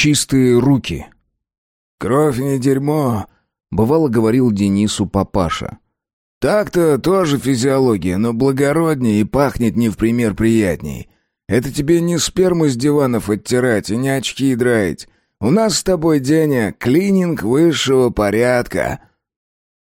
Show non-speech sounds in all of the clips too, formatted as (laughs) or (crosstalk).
Чистые руки. «Кровь не дерьмо», — бывало говорил Денису папаша. «Так-то тоже физиология, но благороднее и пахнет не в пример приятней. Это тебе не сперму с диванов оттирать и не очки драить. У нас с тобой, Деня, клининг высшего порядка».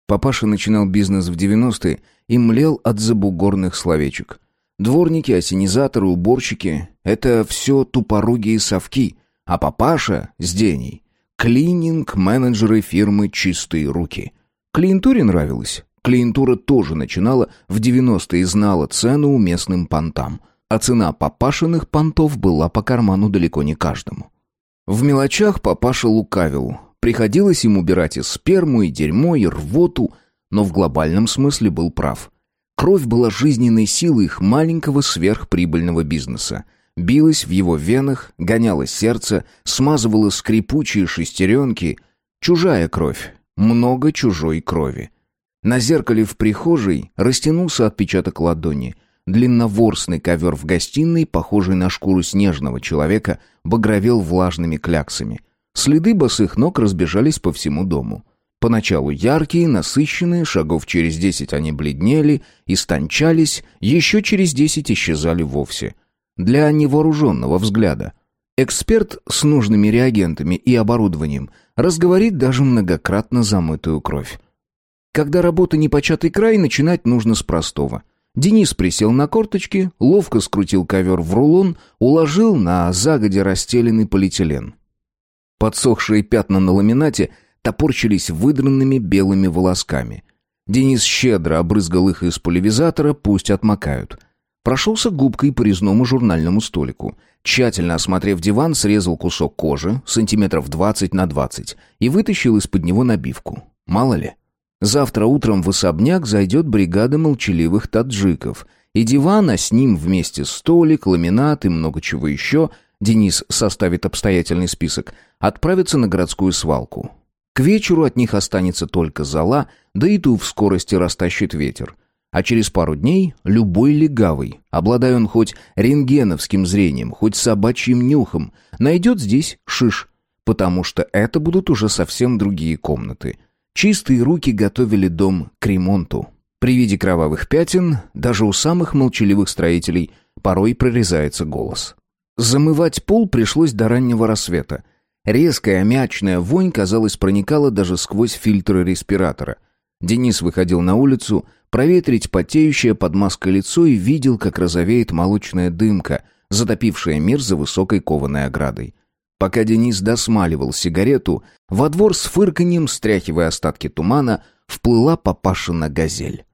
Папаша начинал бизнес в 90-е и млел от забугорных словечек. Дворники, осенизаторы, уборщики — это все тупорогие совки, а папаша с Деней — клининг-менеджеры фирмы «Чистые руки». Клиентуре нравилось. Клиентура тоже начинала в 90-е и знала цену местным понтам — а цена папашиных понтов была по карману далеко не каждому. В мелочах папаша лукавил. Приходилось ему убирать и сперму, и дерьмо, и рвоту, но в глобальном смысле был прав. Кровь была жизненной силой их маленького сверхприбыльного бизнеса. Билась в его венах, гоняла сердце, смазывала скрипучие шестеренки. Чужая кровь, много чужой крови. На зеркале в прихожей растянулся отпечаток ладони. Длинноворсный ковер в гостиной, похожий на шкуру снежного человека, багровел влажными кляксами. Следы босых ног разбежались по всему дому. Поначалу яркие, насыщенные, шагов через десять они бледнели, истончались, еще через десять исчезали вовсе. Для невооруженного взгляда. Эксперт с нужными реагентами и оборудованием разговорит даже многократно замытую кровь. Когда работа непочатый край, начинать нужно с простого – Денис присел на корточки, ловко скрутил ковер в рулон, уложил на загоде расстеленный полиэтилен. Подсохшие пятна на ламинате топорчились выдранными белыми волосками. Денис щедро обрызгал их из пульверизатора, пусть отмокают. Прошелся губкой по резному журнальному столику. Тщательно осмотрев диван, срезал кусок кожи, сантиметров двадцать на двадцать, и вытащил из-под него набивку. Мало ли. Завтра утром в особняк зайдет бригада молчаливых таджиков. И диван, а с ним вместе столик, ламинат и много чего еще, Денис составит обстоятельный список, отправятся на городскую свалку. К вечеру от них останется только зола, да и ту в скорости растащит ветер. А через пару дней любой легавый, обладая он хоть рентгеновским зрением, хоть собачьим нюхом, найдет здесь шиш, потому что это будут уже совсем другие комнаты — Чистые руки готовили дом к ремонту. При виде кровавых пятен даже у самых молчаливых строителей порой прорезается голос. Замывать пол пришлось до раннего рассвета. Резкая мячная вонь, казалось, проникала даже сквозь фильтры респиратора. Денис выходил на улицу, проветрить потеющее под маской лицо и видел, как розовеет молочная дымка, затопившая мир за высокой кованой оградой. Пока Денис досмаливал сигарету, во двор с фырканьем, стряхивая остатки тумана, вплыла папашина газель.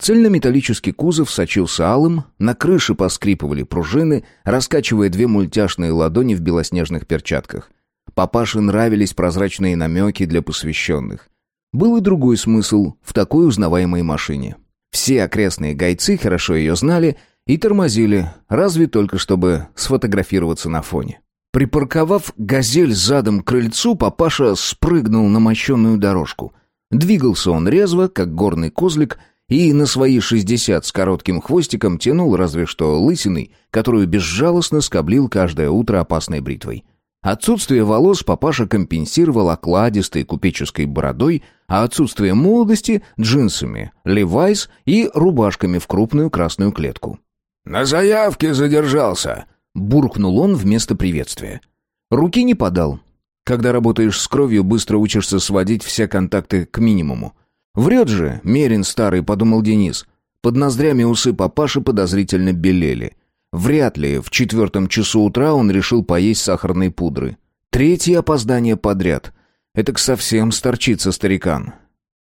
Цельнометаллический кузов сочился алым, на крыше поскрипывали пружины, раскачивая две мультяшные ладони в белоснежных перчатках. Папаше нравились прозрачные намеки для посвященных. Был и другой смысл в такой узнаваемой машине. Все окрестные гайцы хорошо ее знали и тормозили, разве только чтобы сфотографироваться на фоне. Припарковав «Газель» задом к крыльцу, папаша спрыгнул на мощенную дорожку. Двигался он резво, как горный козлик, и на свои шестьдесят с коротким хвостиком тянул разве что лысиной, которую безжалостно скоблил каждое утро опасной бритвой. Отсутствие волос папаша компенсировал окладистой купеческой бородой, а отсутствие молодости — джинсами, левайс и рубашками в крупную красную клетку. «На заявке задержался», Буркнул он вместо приветствия. Руки не подал. Когда работаешь с кровью, быстро учишься сводить все контакты к минимуму. Врет же, Мерин старый, подумал Денис. Под ноздрями усы папаши подозрительно белели. Вряд ли в четвертом часу утра он решил поесть сахарной пудры. Третье опоздание подряд. Это совсем сторчится старикан.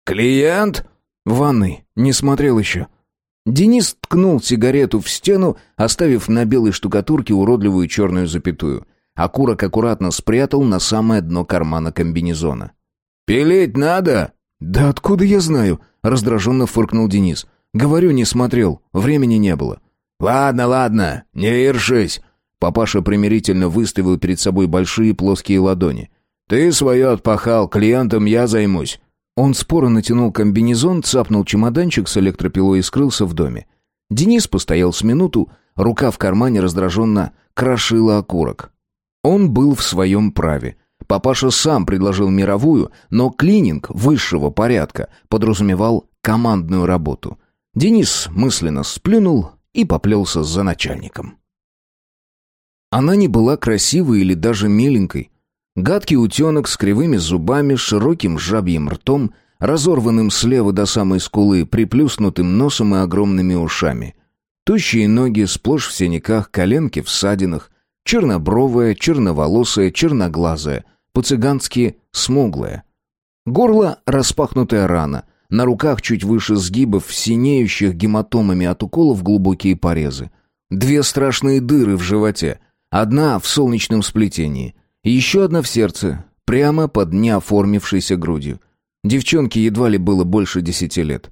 «Клиент?» «В ванной. Не смотрел еще». Денис ткнул сигарету в стену, оставив на белой штукатурке уродливую черную запятую. Окурок аккуратно спрятал на самое дно кармана комбинезона. «Пилить надо?» «Да откуда я знаю?» — раздраженно фыркнул Денис. «Говорю, не смотрел. Времени не было». «Ладно, ладно, не ершись». Папаша примирительно выставил перед собой большие плоские ладони. «Ты свое отпахал, клиентом я займусь. Он споро натянул комбинезон, цапнул чемоданчик с электропилой и скрылся в доме. Денис постоял с минуту, рука в кармане раздраженно крошила окурок. Он был в своем праве. Папаша сам предложил мировую, но клининг высшего порядка подразумевал командную работу. Денис мысленно сплюнул и поплелся за начальником. Она не была красивой или даже миленькой. Гадкий утенок с кривыми зубами, широким жабьим ртом, разорванным слева до самой скулы, приплюснутым носом и огромными ушами. Тощие ноги, сплошь в синяках, коленки в садинах, чернобровая, черноволосая, черноглазая, по-цыгански смуглая. Горло распахнутая рана, на руках чуть выше сгибов, синеющих гематомами от уколов глубокие порезы. Две страшные дыры в животе, одна в солнечном сплетении, и еще одна в сердце, прямо под неоформившейся грудью. Девчонке едва ли было больше десяти лет.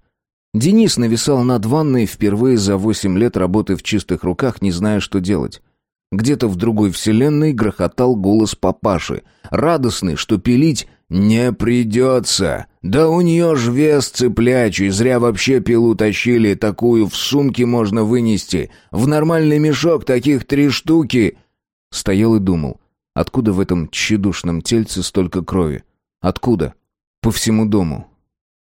Денис нависал над ванной впервые за восемь лет работы в чистых руках, не зная, что делать. Где-то в другой вселенной грохотал голос папаши, радостный, что пилить не придется. Да у нее ж вес цыплячий, зря вообще пилу тащили, такую в сумке можно вынести. В нормальный мешок таких три штуки. Стоял и думал, откуда в этом тщедушном тельце столько крови? Откуда? По всему дому.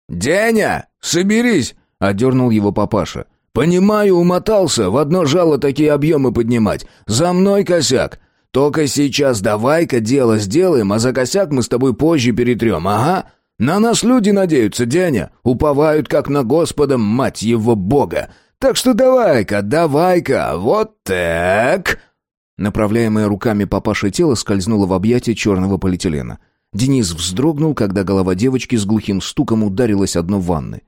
«Деня, соберись!» Одернул его папаша. «Понимаю, умотался, в одно жало такие объемы поднимать. За мной косяк. Только сейчас давай-ка дело сделаем, а за косяк мы с тобой позже перетрем, ага. На нас люди надеются, Деня, уповают как на Господа, мать его Бога. Так что давай-ка, давай-ка, вот так!» Направляемое руками папаши тело скользнуло в объятие черного полиэтилена. Денис вздрогнул, когда голова девочки с глухим стуком ударилась о дно ванны.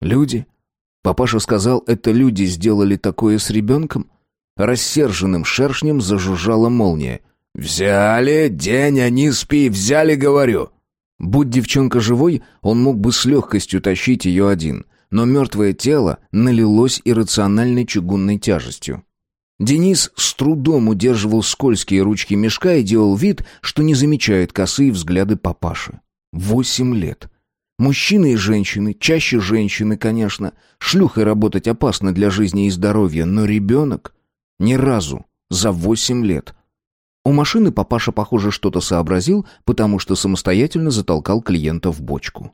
Люди? Папаша сказал, это люди сделали такое с ребенком? Рассерженным шершнем зажужжала молния. «Взяли, Деня, не спи, взяли, говорю!» Будь девчонка живой, он мог бы с легкостью тащить ее один, но мертвое тело налилось иррациональной чугунной тяжестью. Денис с трудом удерживал скользкие ручки мешка и делал вид, что не замечает косые взгляды папаши. Восемь лет. Мужчины и женщины, чаще женщины, конечно. Шлюхой работать опасно для жизни и здоровья, но ребенок... Ни разу. За восемь лет. У машины папаша, похоже, что-то сообразил, потому что самостоятельно затолкал клиента в бочку.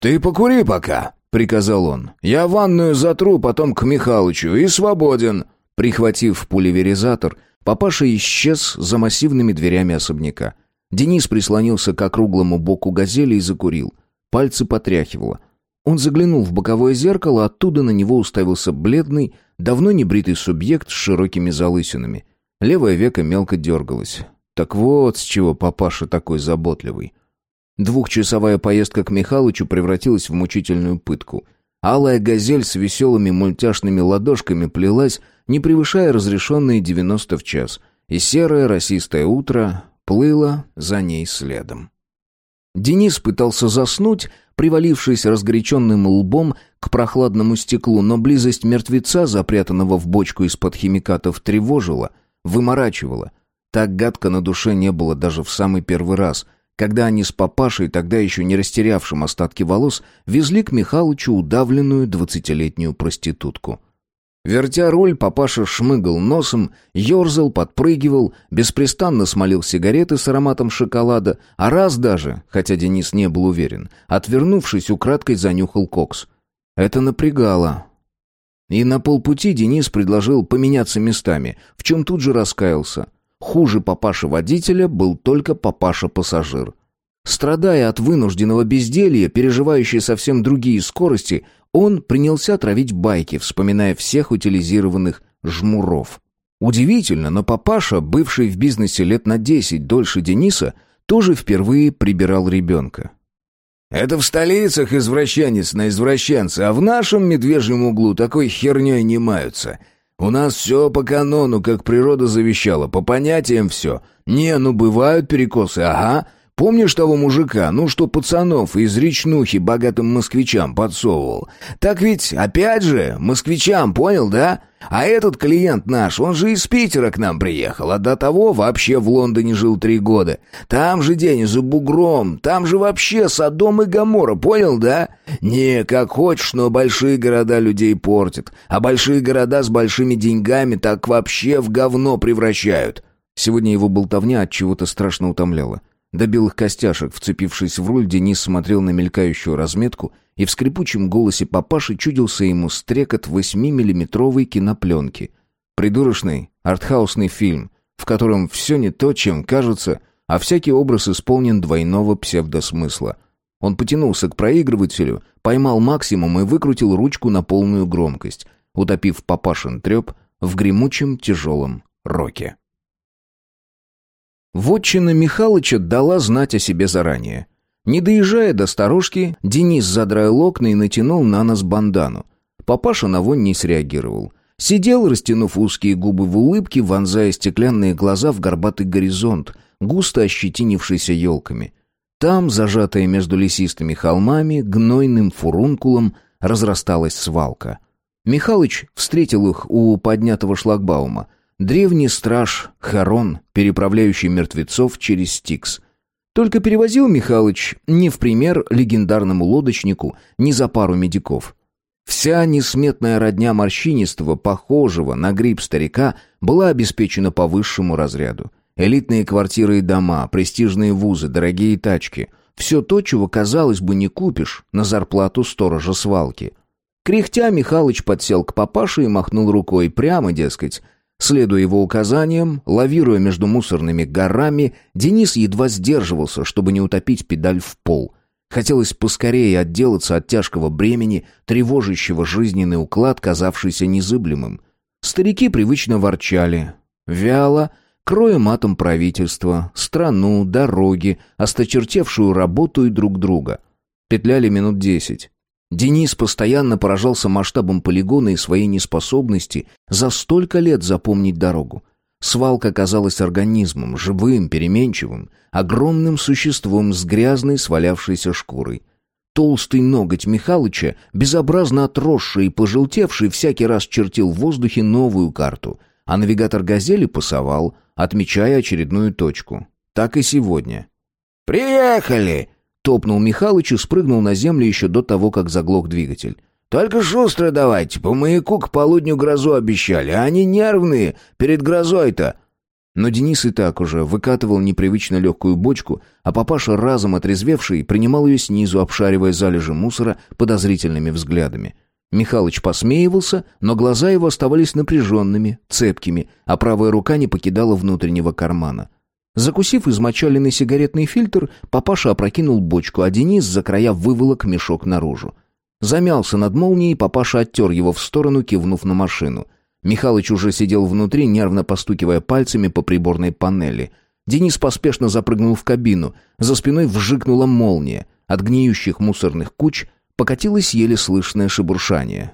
«Ты покури пока», — приказал он. «Я ванную затру, потом к Михалычу и свободен». Прихватив пулеверизатор, папаша исчез за массивными дверями особняка. Денис прислонился к округлому боку газели и закурил — Пальцы потряхивало. Он заглянул в боковое зеркало, оттуда на него уставился бледный, давно не бритый субъект с широкими залысинами. Левое веко мелко дергалось. Так вот, с чего папаша такой заботливый. Двухчасовая поездка к Михалычу превратилась в мучительную пытку. Алая газель с веселыми мультяшными ладошками плелась, не превышая разрешенные девяносто в час, и серое росистое утро плыло за ней следом. Денис пытался заснуть, привалившись разгоряченным лбом к прохладному стеклу, но близость мертвеца, запрятанного в бочку из-под химикатов, тревожила, выморачивала. Так гадко на душе не было даже в самый первый раз, когда они с папашей, тогда еще не растерявшим остатки волос, везли к Михалычу удавленную двадцатилетнюю проститутку. Вертя руль, папаша шмыгал носом, ерзал, подпрыгивал, беспрестанно смолил сигареты с ароматом шоколада, а раз даже, хотя Денис не был уверен, отвернувшись, украдкой занюхал кокс. Это напрягало. И на полпути Денис предложил поменяться местами, в чем тут же раскаялся. Хуже папаши-водителя был только папаша-пассажир. Страдая от вынужденного безделья, переживающий совсем другие скорости, он принялся травить байки, вспоминая всех утилизированных жмуров. Удивительно, но папаша, бывший в бизнесе лет на десять дольше Дениса, тоже впервые прибирал ребенка. «Это в столицах извращенец на извращенца, а в нашем медвежьем углу такой херней не маются. У нас все по канону, как природа завещала, по понятиям все. Не, ну бывают перекосы, ага, Помнишь того мужика, ну что пацанов из речнухи богатым москвичам подсовывал? Так ведь, опять же, москвичам, понял, да? А этот клиент наш, он же из Питера к нам приехал, а до того вообще в Лондоне жил три года. Там же день за бугром, там же вообще Содом и Гоморра, понял, да? Не, как хочешь, но большие города людей портят, а большие города с большими деньгами так вообще в говно превращают. Сегодня его болтовня от чего-то страшно утомляла. До белых костяшек, вцепившись в руль, Денис смотрел на мелькающую разметку, и в скрипучем голосе папаши чудился ему стрекот восьмимиллиметровой кинопленки. Придурочный, артхаусный фильм, в котором все не то, чем кажется, а всякий образ исполнен двойного псевдосмысла. Он потянулся к проигрывателю, поймал максимум и выкрутил ручку на полную громкость, утопив папашин треп в гремучем тяжелом роке. Вотчина Михалыча дала знать о себе заранее. Не доезжая до сторожки, Денис задраил окна и натянул на нос бандану. Папаша на вонь не среагировал. Сидел, растянув узкие губы в улыбке, вонзая стеклянные глаза в горбатый горизонт, густо ощетинившийся елками. Там, зажатая между лесистыми холмами, гнойным фурункулом разрасталась свалка. Михалыч встретил их у поднятого шлагбаума — Древний страж Харон, переправляющий мертвецов через Стикс. Только перевозил Михалыч не в пример легендарному лодочнику, не за пару медиков. Вся несметная родня морщинистого, похожего на гриб старика, была обеспечена по высшему разряду. Элитные квартиры и дома, престижные вузы, дорогие тачки. Все то, чего, казалось бы, не купишь на зарплату сторожа свалки. Кряхтя, Михалыч подсел к папаше и махнул рукой прямо, дескать, Следуя его указаниям, лавируя между мусорными горами, Денис едва сдерживался, чтобы не утопить педаль в пол. Хотелось поскорее отделаться от тяжкого бремени, тревожащего жизненный уклад, казавшийся незыблемым. Старики привычно ворчали. Вяло, кроя матом правительства, страну, дороги, осточертевшую работу и друг друга. Петляли минут десять. Денис постоянно поражался масштабом полигона и своей неспособности за столько лет запомнить дорогу. Свалка казалась организмом, живым, переменчивым, огромным существом с грязной свалявшейся шкурой. Толстый ноготь Михалыча, безобразно отросший и пожелтевший, всякий раз чертил в воздухе новую карту, а навигатор «Газели» пасовал, отмечая очередную точку. Так и сегодня. «Приехали!» Топнул Михалыч и спрыгнул на землю еще до того, как заглох двигатель. «Только шустро давайте, по маяку к полудню грозу обещали, а они нервные, перед грозой-то!» Но Денис и так уже выкатывал непривычно легкую бочку, а папаша, разом отрезвевший, принимал ее снизу, обшаривая залежи мусора подозрительными взглядами. Михалыч посмеивался, но глаза его оставались напряженными, цепкими, а правая рука не покидала внутреннего кармана. Закусив измочаленный сигаретный фильтр, папаша опрокинул бочку, а Денис за края выволок мешок наружу. Замялся над молнией, папаша оттер его в сторону, кивнув на машину. Михалыч уже сидел внутри, нервно постукивая пальцами по приборной панели. Денис поспешно запрыгнул в кабину. За спиной вжикнула молния. От гниющих мусорных куч покатилось еле слышное шебуршание.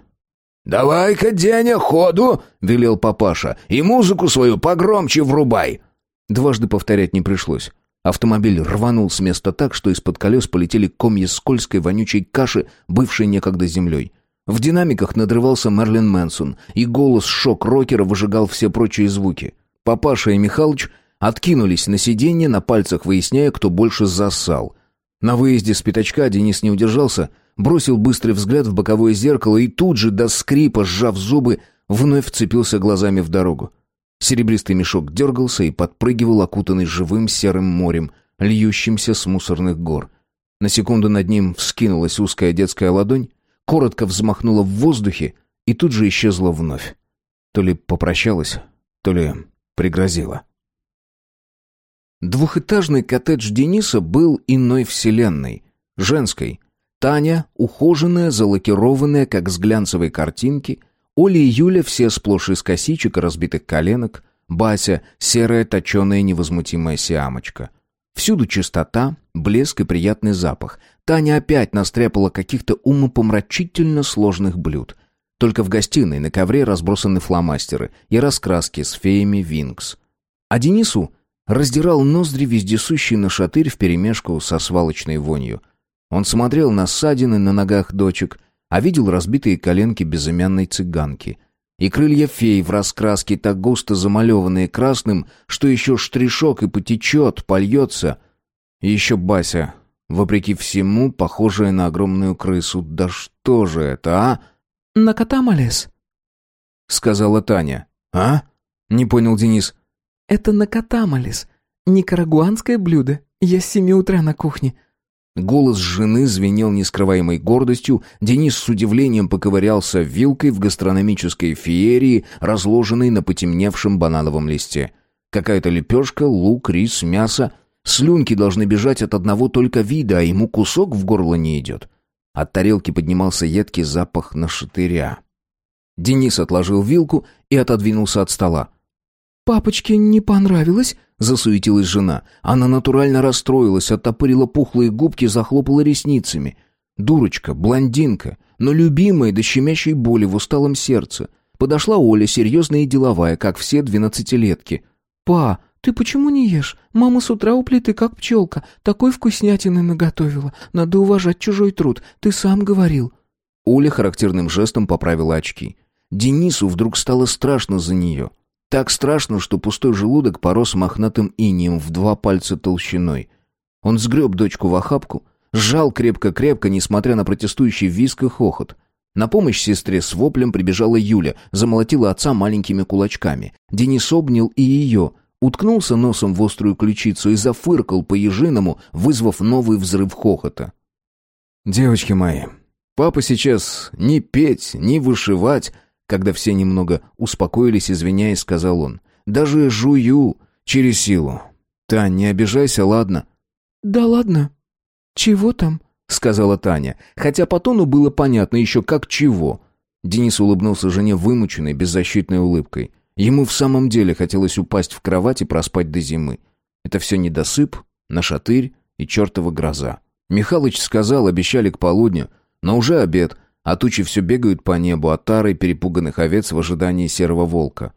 «Давай-ка, Деня, ходу!» — велел папаша. «И музыку свою погромче врубай!» Дважды повторять не пришлось. Автомобиль рванул с места так, что из-под колес полетели комья скользкой вонючей каши, бывшей некогда землей. В динамиках надрывался Мерлин Мэнсон, и голос шок-рокера выжигал все прочие звуки. Папаша и Михалыч откинулись на сиденье, на пальцах выясняя, кто больше зассал. На выезде с пятачка Денис не удержался, бросил быстрый взгляд в боковое зеркало и тут же, до скрипа, сжав зубы, вновь вцепился глазами в дорогу. Серебристый мешок дергался и подпрыгивал, окутанный живым серым морем, льющимся с мусорных гор. На секунду над ним вскинулась узкая детская ладонь, коротко взмахнула в воздухе и тут же исчезла вновь. То ли попрощалась, то ли пригрозила. Двухэтажный коттедж Дениса был иной вселенной, женской. Таня, ухоженная, залакированная, как с глянцевой картинки — Оля и Юля все сплошь из косичек и разбитых коленок. Бася — серая, точеная, невозмутимая сиамочка. Всюду чистота, блеск и приятный запах. Таня опять настряпала каких-то умопомрачительно сложных блюд. Только в гостиной на ковре разбросаны фломастеры и раскраски с феями Винкс. А Денису раздирал ноздри вездесущий нашатырь вперемешку со свалочной вонью. Он смотрел на ссадины на ногах дочек, а видел разбитые коленки безымянной цыганки. И крылья фей в раскраске так густо замалеванные красным, что еще штришок и потечет, польется. И еще Бася, вопреки всему, похожая на огромную крысу. Да что же это, а? «На кота малес», — сказала Таня. «А?» — не понял Денис. Это накатамалис. Никарагуанское блюдо. Я с семи утра на кухне». Голос жены звенел нескрываемой гордостью. Денис с удивлением поковырялся вилкой в гастрономической феерии, разложенной на потемневшем банановом листе. Какая-то лепешка, лук, рис, мясо. Слюнки должны бежать от одного только вида, а ему кусок в горло не идет. От тарелки поднимался едкий запах нашатыря. Денис отложил вилку и отодвинулся от стола. «Папочке не понравилось?» — засуетилась жена. Она натурально расстроилась, оттопырила пухлые губки, захлопала ресницами. Дурочка, блондинка, но любимая до щемящей боли в усталом сердце. Подошла Оля, серьезная и деловая, как все двенадцатилетки. «Па, ты почему не ешь? Мама с утра у плиты, как пчелка. Такой вкуснятины наготовила. Надо уважать чужой труд. Ты сам говорил». Оля характерным жестом поправила очки. Денису вдруг стало страшно за нее. Так страшно, что пустой желудок порос мохнатым инием в два пальца толщиной. Он сгреб дочку в охапку, сжал крепко-крепко, несмотря на протестующий визг и хохот. На помощь сестре с воплем прибежала Юля, замолотила отца маленькими кулачками. Денис обнял и ее, уткнулся носом в острую ключицу и зафыркал по-ежиному, вызвав новый взрыв хохота. «Девочки мои, папа сейчас ни петь, ни вышивать, когда все немного успокоились, извиняясь, сказал он. «Даже жую через силу. Тань, не обижайся, ладно?» «Да ладно. Чего там?» — сказала Таня. Хотя по тону было понятно еще как чего. Денис улыбнулся жене вымученной, беззащитной улыбкой. Ему в самом деле хотелось упасть в кровать и проспать до зимы. Это все недосып, нашатырь и чертова гроза. Михалыч сказал, обещали к полудню, но уже обед, а тучи все бегают по небу, а тары перепуганных овец в ожидании серого волка.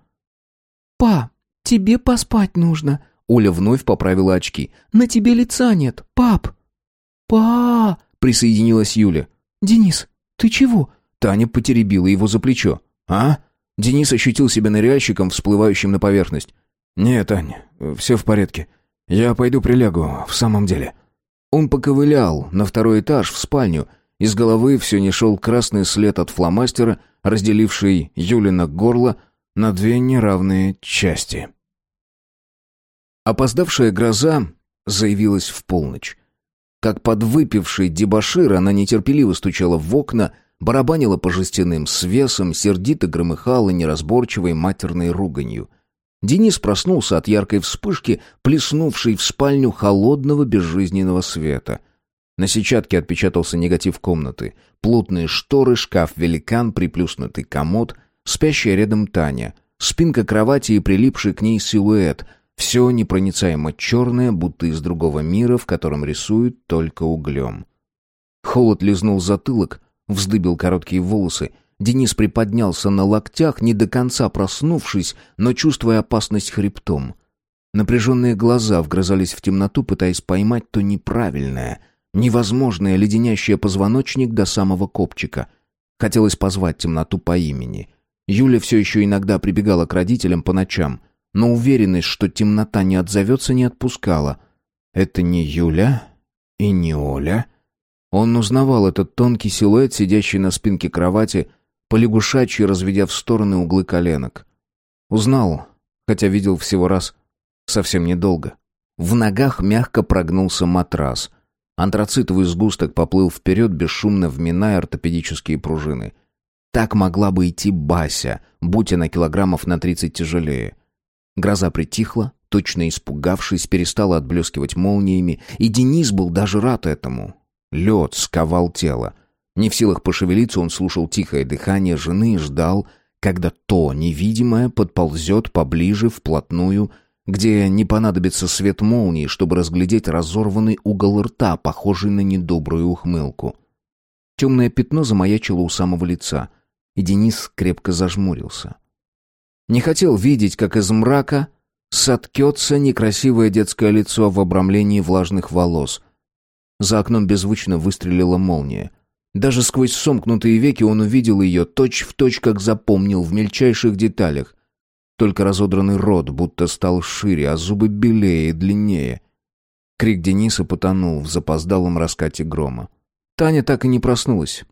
«Па, тебе поспать нужно», — Оля вновь поправила очки. «На тебе лица нет, пап». «Па!» — присоединилась Юля. «Денис, ты чего?» Таня потеребила его за плечо. «А?» Денис ощутил себя ныряльщиком, всплывающим на поверхность. «Нет, Таня, все в порядке. Я пойду прилягу, в самом деле». Он поковылял на второй этаж, в спальню, из головы все не шел красный след от фломастера, разделивший Юлина горло на две неравные части. Опоздавшая гроза заявилась в полночь. Как подвыпивший дебошир, она нетерпеливо стучала в окна, барабанила по жестяным свесам, сердито громыхала неразборчивой матерной руганью. Денис проснулся от яркой вспышки, плеснувшей в спальню холодного безжизненного света. На сетчатке отпечатался негатив комнаты. Плотные шторы, шкаф-великан, приплюснутый комод, спящая рядом Таня, спинка кровати и прилипший к ней силуэт. Все непроницаемо черное, будто из другого мира, в котором рисуют только углем. Холод лизнул затылок, вздыбил короткие волосы. Денис приподнялся на локтях, не до конца проснувшись, но чувствуя опасность хребтом. Напряженные глаза вгрызались в темноту, пытаясь поймать то неправильное — невозможное, леденящее позвоночник до самого копчика. Хотелось позвать темноту по имени. Юля все еще иногда прибегала к родителям по ночам, но уверенность, что темнота не отзовется, не отпускала. Это не Юля и не Оля. Он узнавал этот тонкий силуэт, сидящий на спинке кровати, полягушачьи разведя в стороны углы коленок. Узнал, хотя видел всего раз, совсем недолго. В ногах мягко прогнулся матрас — Антрацитовый сгусток поплыл вперед, бесшумно вминая ортопедические пружины. Так могла бы идти Бася, будь она килограммов на тридцать тяжелее. Гроза притихла, точно испугавшись, перестала отблескивать молниями, и Денис был даже рад этому. Лед сковал тело. Не в силах пошевелиться, он слушал тихое дыхание жены и ждал, когда то невидимое подползет поближе, вплотную, где не понадобится свет молнии, чтобы разглядеть разорванный угол рта, похожий на недобрую ухмылку. Темное пятно замаячило у самого лица, и Денис крепко зажмурился. Не хотел видеть, как из мрака соткется некрасивое детское лицо в обрамлении влажных волос. За окном беззвучно выстрелила молния. Даже сквозь сомкнутые веки он увидел ее точь-в-точь, точь, как запомнил, в мельчайших деталях. Только разодранный рот будто стал шире, а зубы белее и длиннее. Крик Дениса потонул в запоздалом раскате грома. Таня так и не проснулась.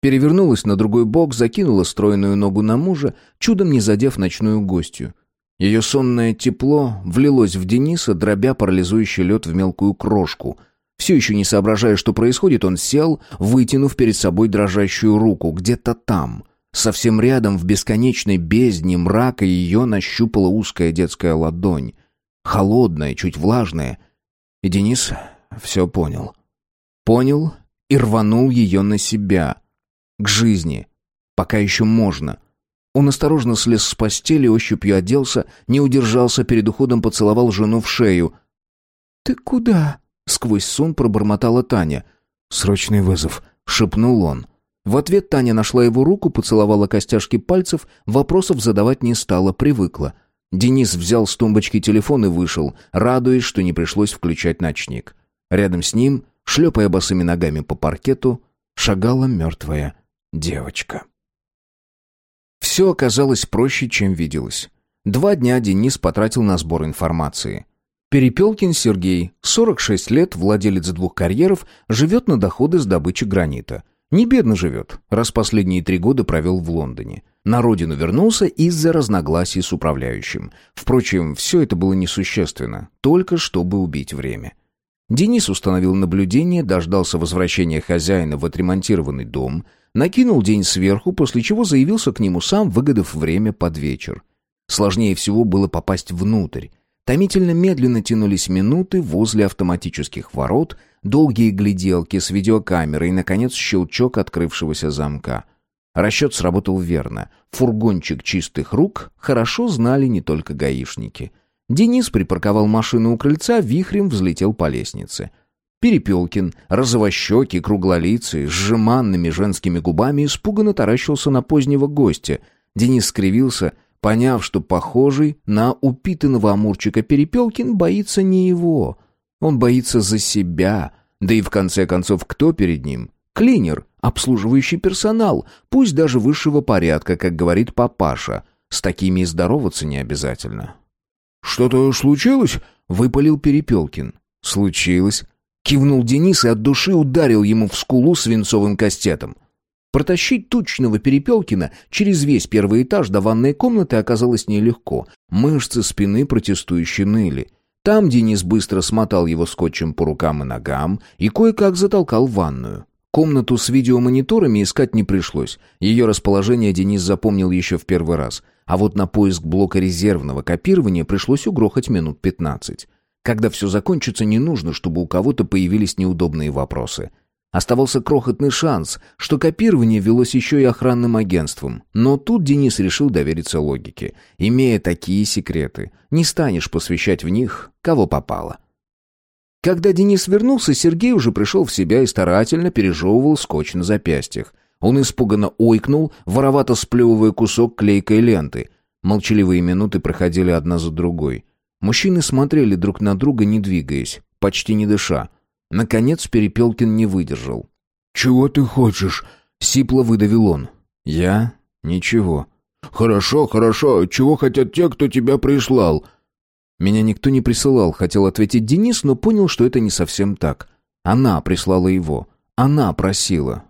Перевернулась на другой бок, закинула стройную ногу на мужа, чудом не задев ночную гостью. Ее сонное тепло влилось в Дениса, дробя парализующий лед в мелкую крошку. Все еще не соображая, что происходит, он сел, вытянув перед собой дрожащую руку. Где-то там, совсем рядом, в бесконечной бездне мрака, ее нащупала узкая детская ладонь. Холодная, чуть влажная. И Денис все понял. Понял и рванул ее на себя. К жизни. Пока еще можно — он осторожно слез с постели, ощупью оделся, не удержался, перед уходом поцеловал жену в шею. «Ты куда?» — сквозь сон пробормотала Таня. «Срочный вызов», — шепнул он. В ответ Таня нашла его руку, поцеловала костяшки пальцев, вопросов задавать не стала, привыкла. Денис взял с тумбочки телефон и вышел, радуясь, что не пришлось включать ночник. Рядом с ним, шлепая босыми ногами по паркету, шагала мертвая девочка. Все оказалось проще, чем виделось. Два дня Денис потратил на сбор информации. Перепелкин Сергей, 46 лет, владелец двух карьеров, живет на доходы с добычи гранита. Не бедно живет, раз последние три года провел в Лондоне. На родину вернулся из-за разногласий с управляющим. Впрочем, все это было несущественно, только чтобы убить время. Денис установил наблюдение, дождался возвращения хозяина в отремонтированный дом – накинул день сверху, после чего заявился к нему сам, выгодав время под вечер. Сложнее всего было попасть внутрь. Томительно медленно тянулись минуты возле автоматических ворот, долгие гляделки с видеокамерой и, наконец, щелчок открывшегося замка. Расчет сработал верно. Фургончик чистых рук хорошо знали не только гаишники. Денис припарковал машину у крыльца, вихрем взлетел по лестнице. Перепелкин, розовощекий, круглолицый, с сжиманными женскими губами, испуганно таращился на позднего гостя. Денис скривился, поняв, что похожий на упитанного амурчика Перепелкин боится не его. Он боится за себя. Да и в конце концов, кто перед ним? Клинер, обслуживающий персонал, пусть даже высшего порядка, как говорит папаша. С такими и здороваться не обязательно. «Что-то случилось?» — выпалил Перепелкин. «Случилось», Кивнул Денис и от души ударил ему в скулу свинцовым кастетом. Протащить тучного Перепелкина через весь первый этаж до ванной комнаты оказалось нелегко. Мышцы спины протестующе ныли. Там Денис быстро смотал его скотчем по рукам и ногам и кое-как затолкал в ванную. Комнату с видеомониторами искать не пришлось. Ее расположение Денис запомнил еще в первый раз. А вот на поиск блока резервного копирования пришлось угрохать минут пятнадцать. Когда все закончится, не нужно, чтобы у кого-то появились неудобные вопросы. Оставался крохотный шанс, что копирование велось еще и охранным агентством. Но тут Денис решил довериться логике. Имея такие секреты, не станешь посвящать в них, кого попало. Когда Денис вернулся, Сергей уже пришел в себя и старательно пережевывал скотч на запястьях. Он испуганно ойкнул, воровато сплевывая кусок клейкой ленты. Молчаливые минуты проходили одна за другой. Мужчины смотрели друг на друга, не двигаясь, почти не дыша. Наконец Перепелкин не выдержал. «Чего ты хочешь?» — сипло выдавил он. «Я? Ничего». «Хорошо, хорошо. Чего хотят те, кто тебя прислал?» Меня никто не присылал, хотел ответить Денис, но понял, что это не совсем так. Она прислала его. Она просила.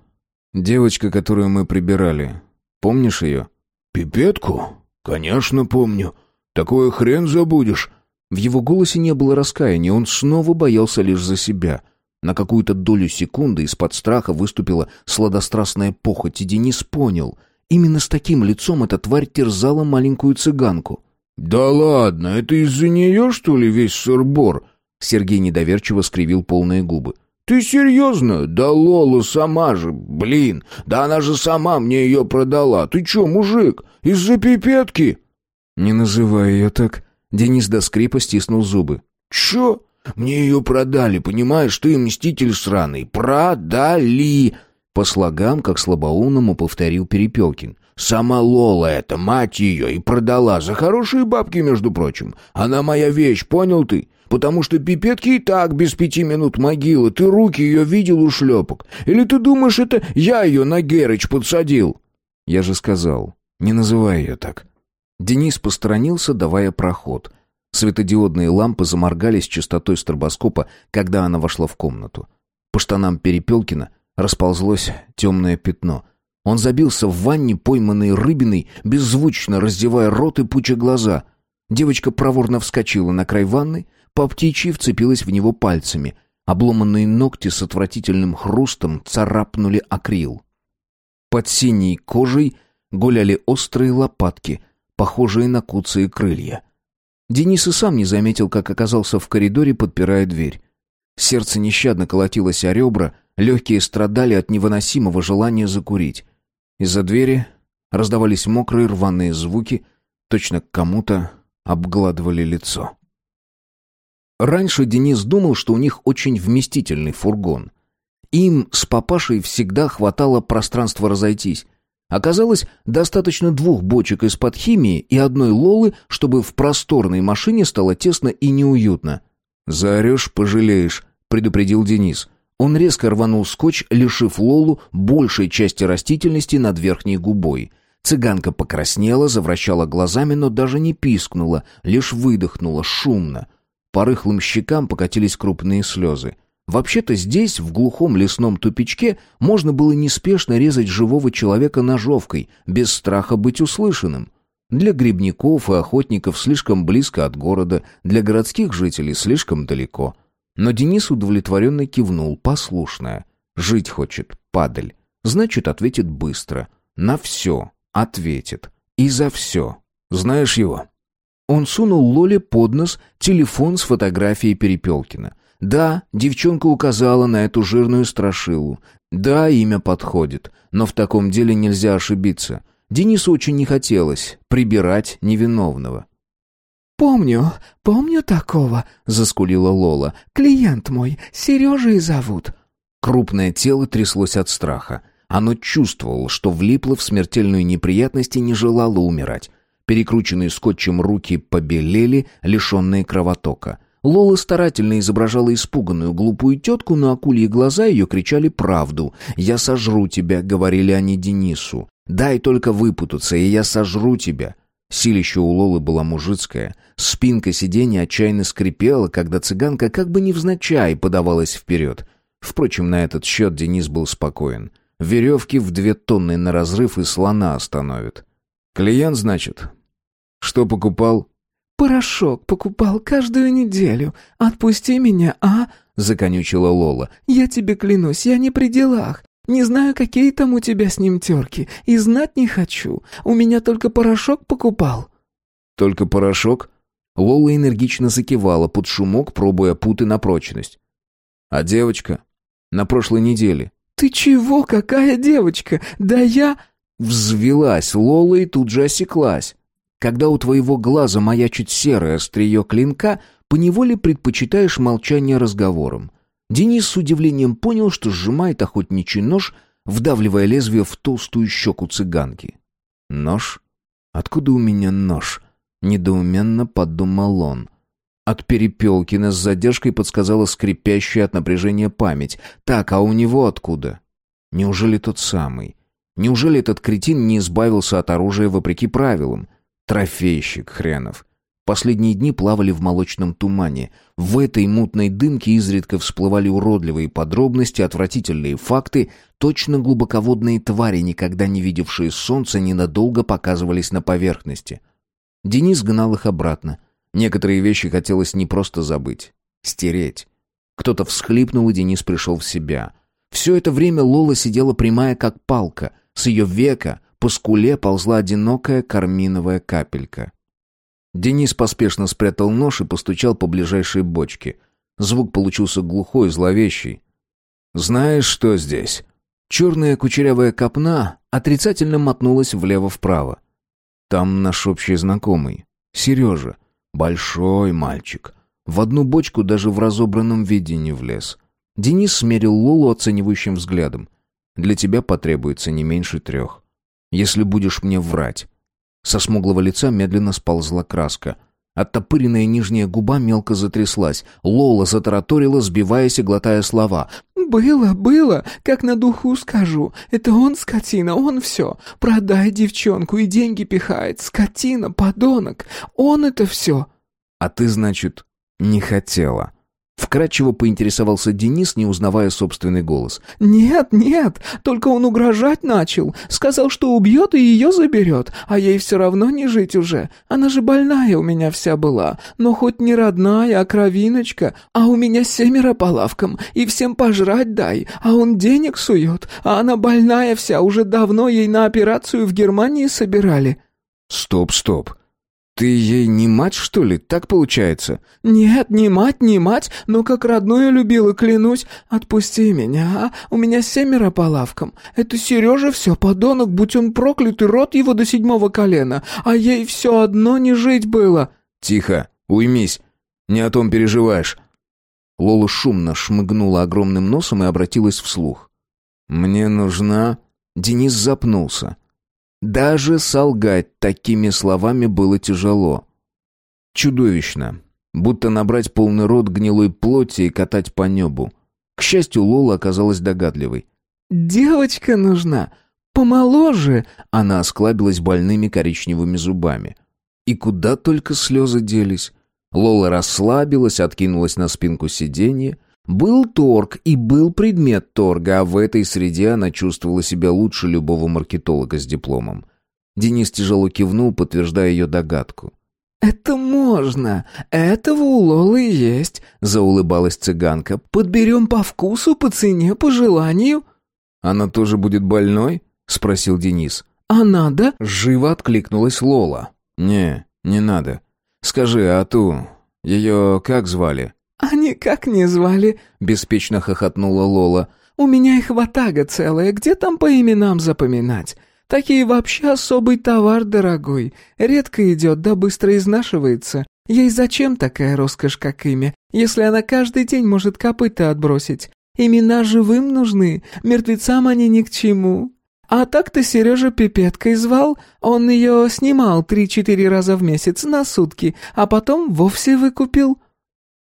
Девочка, которую мы прибирали. Помнишь ее? «Пипетку? Конечно, помню. Такое хрен забудешь. В его голосе не было раскаяния, он снова боялся лишь за себя. На какую-то долю секунды из-под страха выступила сладострастная похоть, и Денис понял. Именно с таким лицом эта тварь терзала маленькую цыганку. «Да ладно, это из-за нее, что ли, весь сырбор?» Сергей недоверчиво скривил полные губы. «Ты серьезно? Да Лола сама же, блин! Да она же сама мне ее продала! Ты че, мужик, из-за пипетки?» «Не называй ее так», Денис до скрипа стиснул зубы. «Чё? Мне ее продали, понимаешь? Ты мститель сраный. Продали!» По слогам, как слабоумному, повторил Перепелкин. «Сама Лола это, мать ее, и продала. За хорошие бабки, между прочим. Она моя вещь, понял ты? Потому что пипетки и так без пяти минут могилы. Ты руки ее видел у шлепок? Или ты думаешь, это я ее на Герыч подсадил?» «Я же сказал, не называй ее так. Денис посторонился, давая проход. Светодиодные лампы заморгали с частотой стробоскопа, когда она вошла в комнату. По штанам Перепелкина расползлось темное пятно. Он забился в ванне, пойманной рыбиной, беззвучно раздевая рот и пуча глаза. Девочка проворно вскочила на край ванны, по птичьи вцепилась в него пальцами. Обломанные ногти с отвратительным хрустом царапнули акрил. Под синей кожей гуляли острые лопатки, похожие на куцые крылья. Денис и сам не заметил, как оказался в коридоре, подпирая дверь. Сердце нещадно колотилось о ребра, легкие страдали от невыносимого желания закурить. Из-за двери раздавались мокрые рваные звуки, точно кому-то обгладывали лицо. Раньше Денис думал, что у них очень вместительный фургон. Им с папашей всегда хватало пространства разойтись. Оказалось, достаточно двух бочек из-под химии и одной лолы, чтобы в просторной машине стало тесно и неуютно. «Заорешь, пожалеешь», — предупредил Денис. Он резко рванул скотч, лишив Лолу большей части растительности над верхней губой. Цыганка покраснела, завращала глазами, но даже не пискнула, лишь выдохнула шумно. По рыхлым щекам покатились крупные слезы. Вообще-то здесь, в глухом лесном тупичке, можно было неспешно резать живого человека ножовкой, без страха быть услышанным. Для грибников и охотников слишком близко от города, для городских жителей слишком далеко. Но Денис удовлетворенно кивнул, послушная. Жить хочет, падаль. Значит, ответит быстро. На все ответит. И за все. Знаешь его? Он сунул Лоле под нос телефон с фотографией Перепелкина. Да, девчонка указала на эту жирную страшилу. Да, имя подходит. Но в таком деле нельзя ошибиться. Денису очень не хотелось прибирать невиновного. «Помню, помню такого», — заскулила Лола. «Клиент мой, Сережей зовут». Крупное тело тряслось от страха. Оно чувствовало, что влипло в смертельную неприятность и не желало умирать. Перекрученные скотчем руки побелели, лишенные кровотока. Лола старательно изображала испуганную глупую тетку, но акульи глаза ее кричали правду. «Я сожру тебя», — говорили они Денису. «Дай только выпутаться, и я сожру тебя». Силище у Лолы была мужицкая. Спинка сиденья отчаянно скрипела, когда цыганка как бы невзначай подавалась вперед. Впрочем, на этот счет Денис был спокоен. Веревки в две тонны на разрыв и слона остановят. «Клиент, значит?» «Что покупал?» «Порошок покупал каждую неделю. Отпусти меня, а?» — законючила Лола. «Я тебе клянусь, я не при делах. Не знаю, какие там у тебя с ним терки, и знать не хочу. У меня только порошок покупал». «Только порошок?» Лола энергично закивала под шумок, пробуя путы на прочность. «А девочка? На прошлой неделе?» «Ты чего? Какая девочка? Да я...» Взвелась Лола и тут же осеклась. Когда у твоего глаза маячит серое острие клинка, поневоле предпочитаешь молчание разговором. Денис с удивлением понял, что сжимает охотничий нож, вдавливая лезвие в толстую щеку цыганки. «Нож? Откуда у меня нож?» — недоуменно подумал он. От Перепелкина с задержкой подсказала скрипящая от напряжения память. «Так, а у него откуда?» «Неужели тот самый?» Неужели этот кретин не избавился от оружия вопреки правилам? Трофейщик хренов. Последние дни плавали в молочном тумане. В этой мутной дымке изредка всплывали уродливые подробности, отвратительные факты. Точно глубоководные твари, никогда не видевшие солнца, ненадолго показывались на поверхности. Денис гнал их обратно. Некоторые вещи хотелось не просто забыть. Стереть. Кто-то всхлипнул, и Денис пришел в себя. Все это время Лола сидела прямая, как палка. С ее века по скуле ползла одинокая карминовая капелька. Денис поспешно спрятал нож и постучал по ближайшей бочке. Звук получился глухой, зловещий. «Знаешь, что здесь?» Черная кучерявая копна отрицательно мотнулась влево-вправо. Там наш общий знакомый, Сережа. Большой мальчик. В одну бочку даже в разобранном виде не влез. Денис смерил Лолу оценивающим взглядом. «Для тебя потребуется не меньше трех если будешь мне врать». Со смуглого лица медленно сползла краска. Оттопыренная нижняя губа мелко затряслась. Лола затараторила, сбиваясь и глотая слова. «Было, было, как на духу скажу. Это он, скотина, он все. Продай девчонку и деньги пихает. Скотина, подонок. Он это все». «А ты, значит, не хотела?» Вкратчиво поинтересовался Денис, не узнавая собственный голос. «Нет, нет, только он угрожать начал. Сказал, что убьет и ее заберет, а ей все равно не жить уже. Она же больная у меня вся была, но хоть не родная, а кровиночка. А у меня семеро по лавкам, и всем пожрать дай, а он денег сует, а она больная вся, уже давно ей на операцию в Германии собирали». «Стоп, стоп. «Ты ей не мать, что ли? Так получается?» «Нет, не мать, не мать, но как родную любила, клянусь. Отпусти меня, а? У меня семеро по лавкам. Это Сережа все, подонок, будь он проклятый, рот его до седьмого колена. А ей все одно не жить было». «Тихо, уймись. Не о том переживаешь». Лола шумно шмыгнула огромным носом и обратилась вслух. «Мне нужна...» Денис запнулся. Даже солгать такими словами было тяжело. Чудовищно. Будто набрать полный рот гнилой плоти и катать по небу. К счастью, Лола оказалась догадливой. «Девочка нужна. Помоложе!» Она осклабилась больными коричневыми зубами. И куда только слезы делись. Лола расслабилась, откинулась на спинку сиденья, был торг и был предмет торга, а в этой среде она чувствовала себя лучше любого маркетолога с дипломом. Денис тяжело кивнул, подтверждая ее догадку. «Это можно. Этого у Лолы есть», — заулыбалась цыганка. «Подберем по вкусу, по цене, по желанию». «Она тоже будет больной?» — спросил Денис. «А надо?» — живо откликнулась Лола. «Не, не надо. Скажи, а ту... Ее как звали?» «А никак не звали», — беспечно хохотнула Лола. «У меня их ватага целая, где там по именам запоминать? Такие вообще особый товар дорогой. Редко идет, да быстро изнашивается. Ей зачем такая роскошь, как имя, если она каждый день может копыта отбросить? Имена живым нужны, мертвецам они ни к чему. А так-то Сережа пипеткой звал, он ее снимал три-четыре раза в месяц на сутки, а потом вовсе выкупил».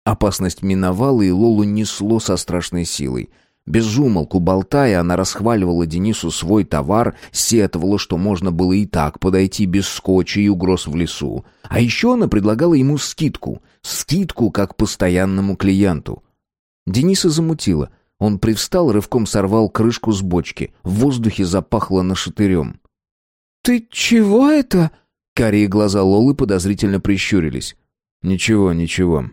Опасность миновала, и Лолу несло со страшной силой. Без умолку болтая, она расхваливала Денису свой товар, сетовала, что можно было и так подойти без скотча и угроз в лесу. А еще она предлагала ему скидку. Скидку как постоянному клиенту. Дениса замутила. Он привстал, рывком сорвал крышку с бочки. В воздухе запахло нашатырем. «Ты чего это?» Карие глаза Лолы подозрительно прищурились. «Ничего, ничего.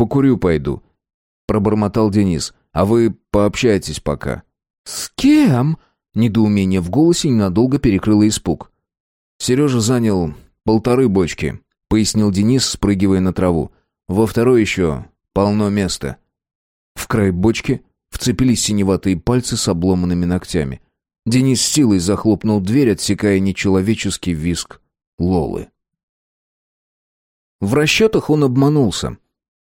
Покурю пойду», — пробормотал Денис. «А вы пообщайтесь пока». «С кем?» Недоумение в голосе ненадолго перекрыло испуг. «Сережа занял полторы бочки», — пояснил Денис, спрыгивая на траву. «Во второй еще полно места». В край бочки вцепились синеватые пальцы с обломанными ногтями. Денис силой захлопнул дверь, отсекая нечеловеческий виск Лолы. В расчетах он обманулся.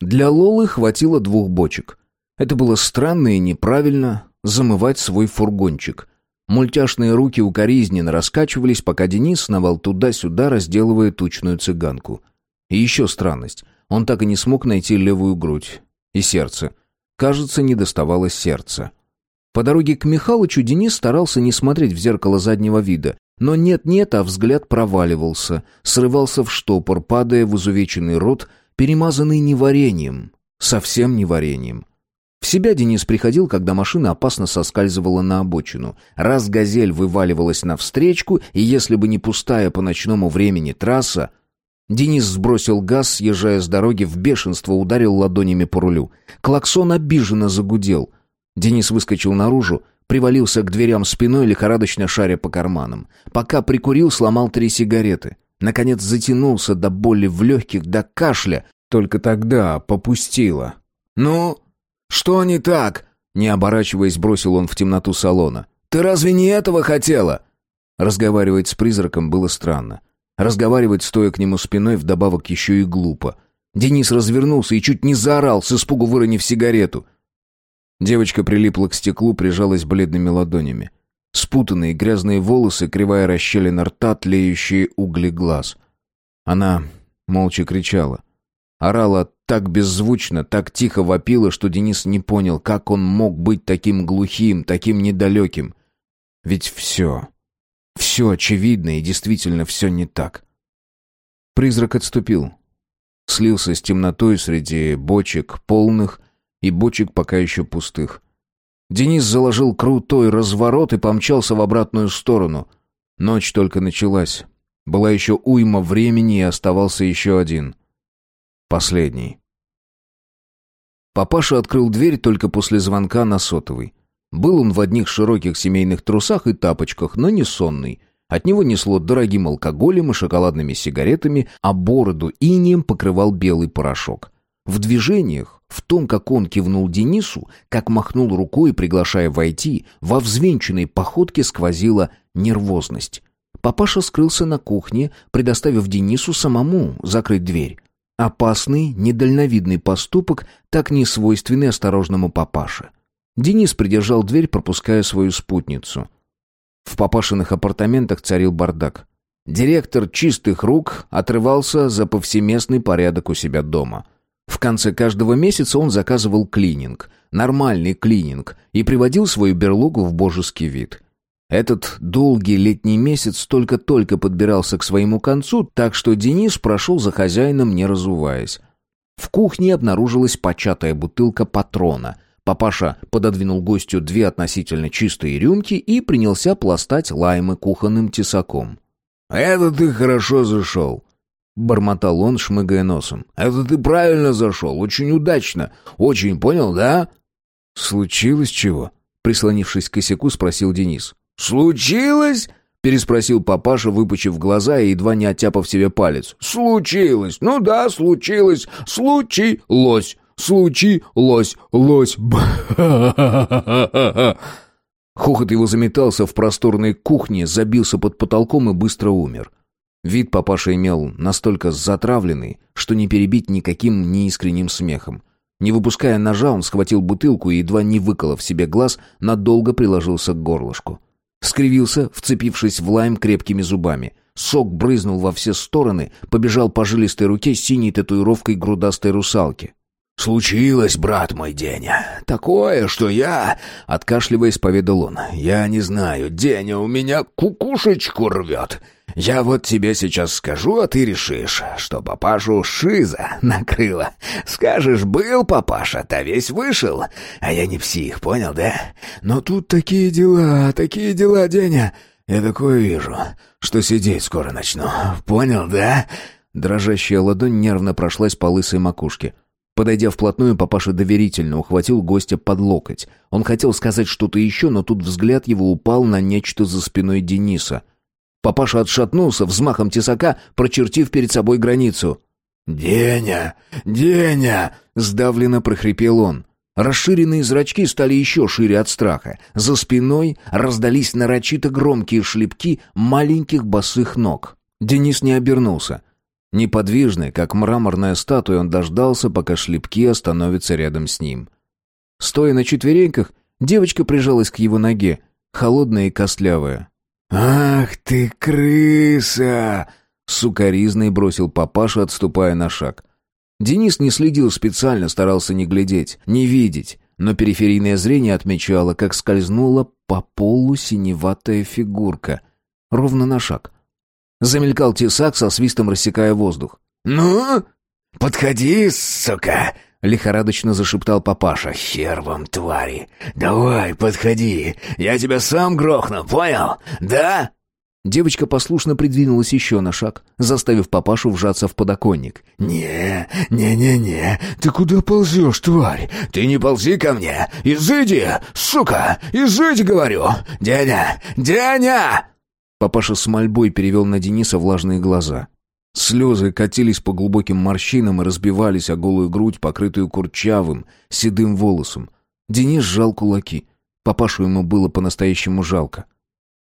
Для Лолы хватило двух бочек. Это было странно и неправильно — замывать свой фургончик. Мультяшные руки укоризненно раскачивались, пока Денис сновал туда-сюда, разделывая тучную цыганку. И еще странность. Он так и не смог найти левую грудь. И сердце. Кажется, не доставало сердца. По дороге к Михалычу Денис старался не смотреть в зеркало заднего вида, но нет-нет, а взгляд проваливался, срывался в штопор, падая в изувеченный рот перемазанный не вареньем, совсем не вареньем. В себя Денис приходил, когда машина опасно соскальзывала на обочину. Раз «Газель» вываливалась навстречку, и если бы не пустая по ночному времени трасса... Денис сбросил газ, съезжая с дороги, в бешенство ударил ладонями по рулю. Клаксон обиженно загудел. Денис выскочил наружу, привалился к дверям спиной, лихорадочно шаря по карманам. Пока прикурил, сломал три сигареты. Наконец затянулся до боли в легких, до кашля. Только тогда попустило. «Ну, что не так?» Не оборачиваясь, бросил он в темноту салона. «Ты разве не этого хотела?» Разговаривать с призраком было странно. Разговаривать, стоя к нему спиной, вдобавок еще и глупо. Денис развернулся и чуть не заорал, с испугу выронив сигарету. Девочка прилипла к стеклу, прижалась бледными ладонями. Спутанные грязные волосы, кривая расщелина рта, тлеющие угли глаз. Она молча кричала. Орала так беззвучно, так тихо вопила, что Денис не понял, как он мог быть таким глухим, таким недалеким. Ведь все, все очевидно и действительно все не так. Призрак отступил. Слился с темнотой среди бочек, полных и бочек пока еще пустых. Денис заложил крутой разворот и помчался в обратную сторону. Ночь только началась. Была еще уйма времени и оставался еще один. Последний. Папаша открыл дверь только после звонка на сотовый. Был он в одних широких семейных трусах и тапочках, но не сонный. От него несло дорогим алкоголем и шоколадными сигаретами, а бороду инием покрывал белый порошок. В движениях, в том, как он кивнул Денису, как махнул рукой, приглашая войти, во взвинченной походке сквозила нервозность. Папаша скрылся на кухне, предоставив Денису самому закрыть дверь. Опасный, недальновидный поступок, так не свойственный осторожному папаше. Денис придержал дверь, пропуская свою спутницу. В папашиных апартаментах царил бардак. Директор чистых рук отрывался за повсеместный порядок у себя дома. В конце каждого месяца он заказывал клининг, нормальный клининг, и приводил свою берлогу в божеский вид. Этот долгий летний месяц только-только подбирался к своему концу, так что Денис прошел за хозяином, не разуваясь. В кухне обнаружилась початая бутылка патрона — Папаша пододвинул гостю две относительно чистые рюмки и принялся пластать лаймы кухонным тесаком. «Это ты хорошо зашел», — бормотал он, шмыгая носом. «Это ты правильно зашел, очень удачно. Очень понял, да?» «Случилось чего?» — прислонившись к косяку, спросил Денис. «Случилось?» — переспросил папаша, выпучив глаза и едва не оттяпав себе палец. «Случилось! Ну да, случилось! Случилось! Случи, лось, лось. (laughs) Хохот его заметался в просторной кухне, забился под потолком и быстро умер. Вид папаша имел настолько затравленный, что не перебить никаким неискренним смехом. Не выпуская ножа, он схватил бутылку и, едва не выколов себе глаз, надолго приложился к горлышку. Скривился, вцепившись в лайм крепкими зубами. Сок брызнул во все стороны, побежал по жилистой руке синей татуировкой грудастой русалки. «Случилось, брат мой, Деня. Такое, что я...» — откашливаясь, поведал он. «Я не знаю, Деня у меня кукушечку рвет. Я вот тебе сейчас скажу, а ты решишь, что папашу шиза накрыла. Скажешь, был папаша-то весь вышел, а я не псих, понял, да? Но тут такие дела, такие дела, Деня. Я такое вижу, что сидеть скоро начну. Понял, да?» Дрожащая ладонь нервно прошлась по лысой макушке. Подойдя вплотную, папаша доверительно ухватил гостя под локоть. Он хотел сказать что-то еще, но тут взгляд его упал на нечто за спиной Дениса. Папаша отшатнулся, взмахом тесака, прочертив перед собой границу. «Деня! Деня!» — сдавленно прохрипел он. Расширенные зрачки стали еще шире от страха. За спиной раздались нарочито громкие шлепки маленьких босых ног. Денис не обернулся. Неподвижный, как мраморная статуя, он дождался, пока шлепки остановятся рядом с ним. Стоя на четвереньках, девочка прижалась к его ноге, холодная и костлявая. «Ах ты, крыса!» — сукоризной бросил папаша, отступая на шаг. Денис не следил специально, старался не глядеть, не видеть, но периферийное зрение отмечало, как скользнула по полу синеватая фигурка. Ровно на шаг — Замелькал тесак, со свистом рассекая воздух. «Ну, подходи, сука!» — лихорадочно зашептал папаша. «Хер вам, твари! Давай, подходи! Я тебя сам грохну, понял? Да?» Девочка послушно придвинулась еще на шаг, заставив папашу вжаться в подоконник. «Не, не-не-не, ты куда ползешь, тварь? Ты не ползи ко мне! Изыди, сука! Изыди, говорю! Деня! Деня!» Папаша с мольбой перевел на Дениса влажные глаза. Слезы катились по глубоким морщинам и разбивались о голую грудь, покрытую курчавым, седым волосом. Денис сжал кулаки. Папашу ему было по-настоящему жалко.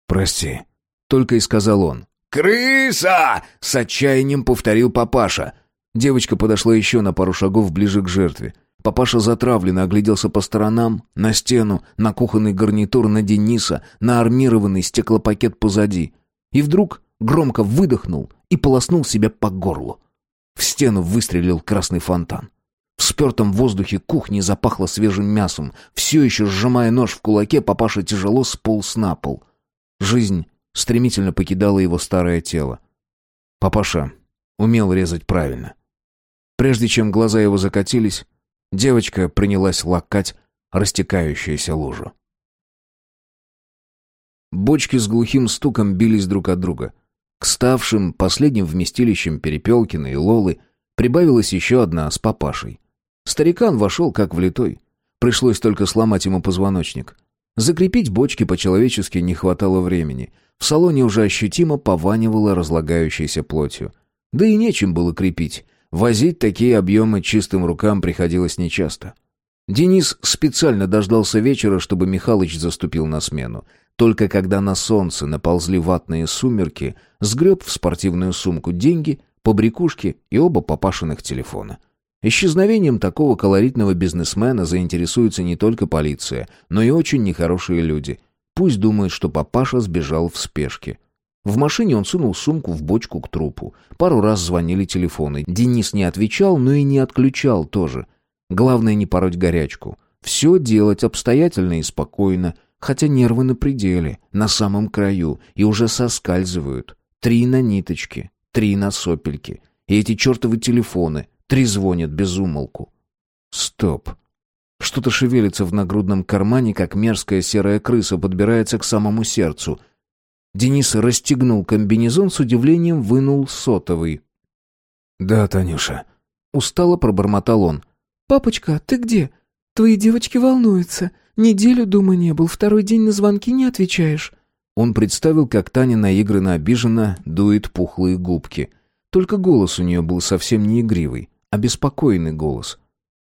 «Прости», — только и сказал он. «Крыса!» — с отчаянием повторил папаша. Девочка подошла еще на пару шагов ближе к жертве. Папаша затравленно огляделся по сторонам, на стену, на кухонный гарнитур, на Дениса, на армированный стеклопакет позади. И вдруг громко выдохнул и полоснул себя по горлу. В стену выстрелил красный фонтан. В спертом воздухе кухни запахло свежим мясом. Все еще сжимая нож в кулаке, папаша тяжело сполз на пол. Жизнь стремительно покидала его старое тело. Папаша умел резать правильно. Прежде чем глаза его закатились, Девочка принялась лакать растекающуюся лужу. Бочки с глухим стуком бились друг от друга. К ставшим последним вместилищем Перепелкина и Лолы прибавилась еще одна с папашей. Старикан вошел как влитой. Пришлось только сломать ему позвоночник. Закрепить бочки по-человечески не хватало времени. В салоне уже ощутимо пованивало разлагающейся плотью. Да и нечем было крепить. Возить такие объемы чистым рукам приходилось нечасто. Денис специально дождался вечера, чтобы Михалыч заступил на смену. Только когда на солнце наползли ватные сумерки, сгреб в спортивную сумку деньги, побрякушки и оба папашиных телефона. Исчезновением такого колоритного бизнесмена заинтересуется не только полиция, но и очень нехорошие люди. Пусть думают, что папаша сбежал в спешке. В машине он сунул сумку в бочку к трупу. Пару раз звонили телефоны. Денис не отвечал, но и не отключал тоже. Главное не пороть горячку. Все делать обстоятельно и спокойно – хотя нервы на пределе, на самом краю, и уже соскальзывают. Три на ниточке, три на сопельке. И эти чертовы телефоны трезвонят без умолку. Стоп. Что-то шевелится в нагрудном кармане, как мерзкая серая крыса подбирается к самому сердцу. Денис расстегнул комбинезон, с удивлением вынул сотовый. «Да, Танюша». Устало пробормотал он. «Папочка, ты где? Твои девочки волнуются. Неделю дома не был, второй день на звонки не отвечаешь». Он представил, как Таня наигранно обиженно дует пухлые губки. Только голос у нее был совсем не игривый, а беспокойный голос.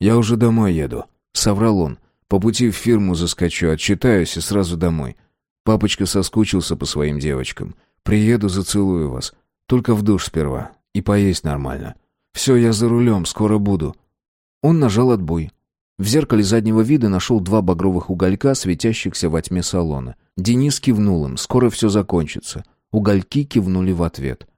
«Я уже домой еду», — соврал он. «По пути в фирму заскочу, отчитаюсь и сразу домой. Папочка соскучился по своим девочкам. Приеду, зацелую вас. Только в душ сперва. И поесть нормально. Все, я за рулем, скоро буду». Он нажал отбой. В зеркале заднего вида нашел два багровых уголька, светящихся во тьме салона. Денис кивнул им, скоро все закончится. Угольки кивнули в ответ.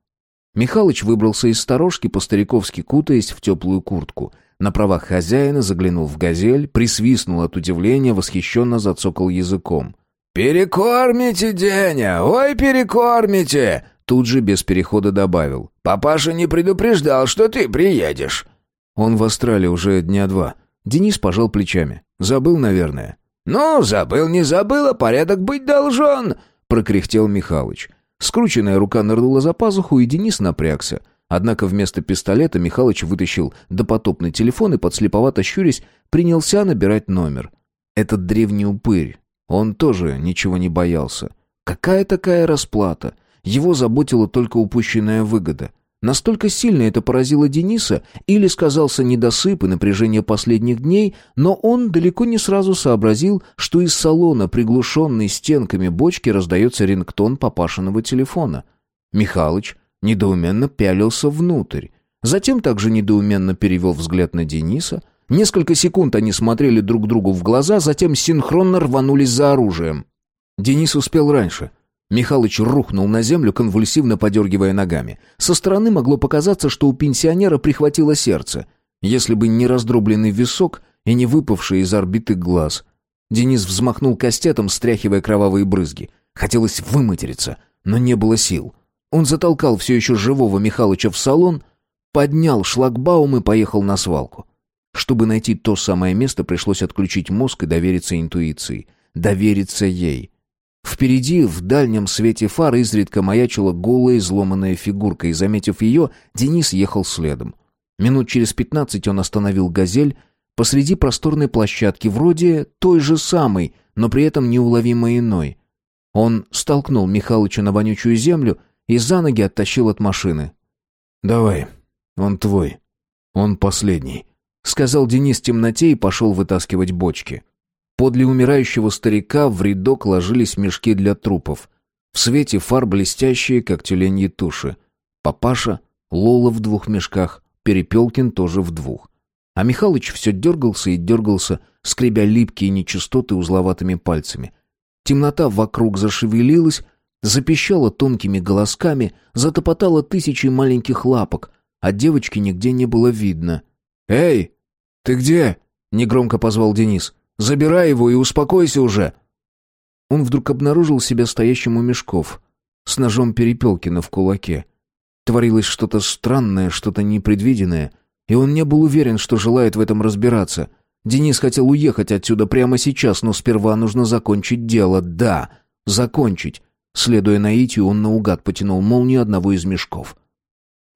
Михалыч выбрался из сторожки, по-стариковски кутаясь в теплую куртку. На правах хозяина заглянул в газель, присвистнул от удивления, восхищенно зацокал языком. «Перекормите, Деня! Ой, перекормите!» Тут же без перехода добавил. «Папаша не предупреждал, что ты приедешь». Он в Австралии уже дня два. Денис пожал плечами. «Забыл, наверное». «Ну, забыл, не забыл, а порядок быть должен», — прокряхтел Михалыч. Скрученная рука нырнула за пазуху, и Денис напрягся. Однако вместо пистолета Михалыч вытащил допотопный телефон и, подслеповато щурясь, принялся набирать номер. Этот древний упырь. Он тоже ничего не боялся. Какая такая расплата? Его заботила только упущенная выгода. Настолько сильно это поразило Дениса, или сказался недосып и напряжение последних дней, но он далеко не сразу сообразил, что из салона, приглушенной стенками бочки, раздается рингтон папашиного телефона. Михалыч недоуменно пялился внутрь. Затем также недоуменно перевел взгляд на Дениса. Несколько секунд они смотрели друг другу в глаза, затем синхронно рванулись за оружием. Денис успел раньше — Михалыч рухнул на землю, конвульсивно подергивая ногами. Со стороны могло показаться, что у пенсионера прихватило сердце, если бы не раздробленный висок и не выпавший из орбиты глаз. Денис взмахнул кастетом, стряхивая кровавые брызги. Хотелось выматериться, но не было сил. Он затолкал все еще живого Михалыча в салон, поднял шлагбаум и поехал на свалку. Чтобы найти то самое место, пришлось отключить мозг и довериться интуиции. Довериться ей — Впереди, в дальнем свете фар, изредка маячила голая изломанная фигурка, и, заметив ее, Денис ехал следом. Минут через пятнадцать он остановил «Газель» посреди просторной площадки, вроде той же самой, но при этом неуловимо иной. Он столкнул Михалыча на вонючую землю и за ноги оттащил от машины. «Давай, он твой. Он последний», — сказал Денис в темноте и пошел вытаскивать бочки. Подле умирающего старика в рядок ложились мешки для трупов. В свете фар блестящие, как тюленьи туши. Папаша, Лола в двух мешках, Перепелкин тоже в двух. А Михалыч все дергался и дергался, скребя липкие нечистоты узловатыми пальцами. Темнота вокруг зашевелилась, запищала тонкими голосками, затопотала тысячи маленьких лапок, а девочки нигде не было видно. «Эй, ты где?» — негромко позвал Денис. Забирай его и успокойся уже!» Он вдруг обнаружил себя стоящим у мешков, с ножом Перепелкина в кулаке. Творилось что-то странное, что-то непредвиденное. И он не был уверен, что желает в этом разбираться. Денис хотел уехать отсюда прямо сейчас, но сперва нужно закончить дело. Да, закончить. Следуя наитию, он наугад потянул молнию одного из мешков.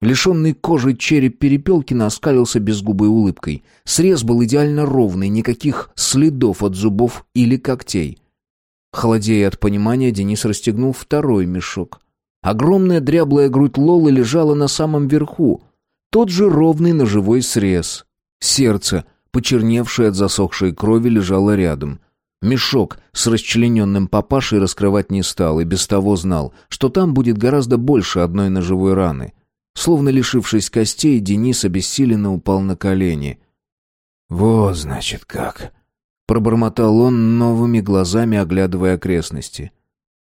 Лишенный кожи череп Перепелкина оскалился безгубой улыбкой. Срез был идеально ровный, никаких следов от зубов или когтей. Холодея от понимания, Денис расстегнул второй мешок. Огромная дряблая грудь Лолы лежала на самом верху. Тот же ровный ножевой срез. Сердце, почерневшее от засохшей крови, лежало рядом. Мешок с расчлененным папашей раскрывать не стал и без того знал, что там будет гораздо больше одной ножевой раны. Словно лишившись костей, Денис обессиленно упал на колени. «Вот, значит, как!» Пробормотал он новыми глазами, оглядывая окрестности.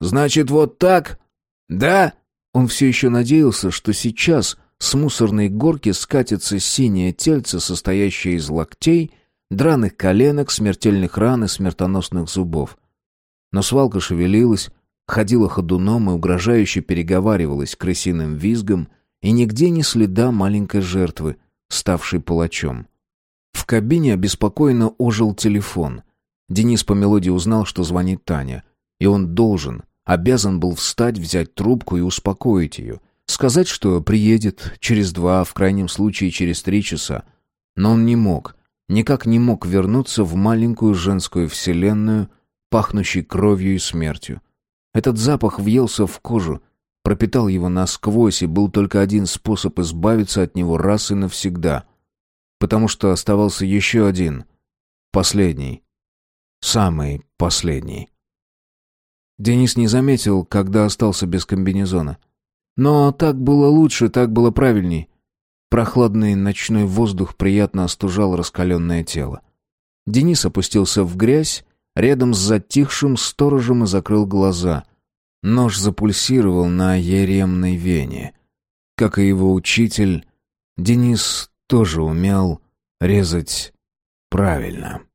«Значит, вот так? Да?» Он все еще надеялся, что сейчас с мусорной горки скатится синее тельце, состоящее из локтей, драных коленок, смертельных ран и смертоносных зубов. Но свалка шевелилась, ходила ходуном и угрожающе переговаривалась крысиным визгом, и нигде ни следа маленькой жертвы, ставшей палачом. В кабине обеспокоенно ожил телефон. Денис по мелодии узнал, что звонит Таня, и он должен, обязан был встать, взять трубку и успокоить ее, сказать, что приедет через два, в крайнем случае через три часа. Но он не мог, никак не мог вернуться в маленькую женскую вселенную, пахнущей кровью и смертью. Этот запах въелся в кожу, пропитал его насквозь, и был только один способ избавиться от него раз и навсегда. Потому что оставался еще один, последний, самый последний. Денис не заметил, когда остался без комбинезона. Но так было лучше, так было правильней. Прохладный ночной воздух приятно остужал раскаленное тело. Денис опустился в грязь, рядом с затихшим сторожем и закрыл глаза. Нож запульсировал на еремной вене. Как и его учитель, Денис тоже умел резать правильно.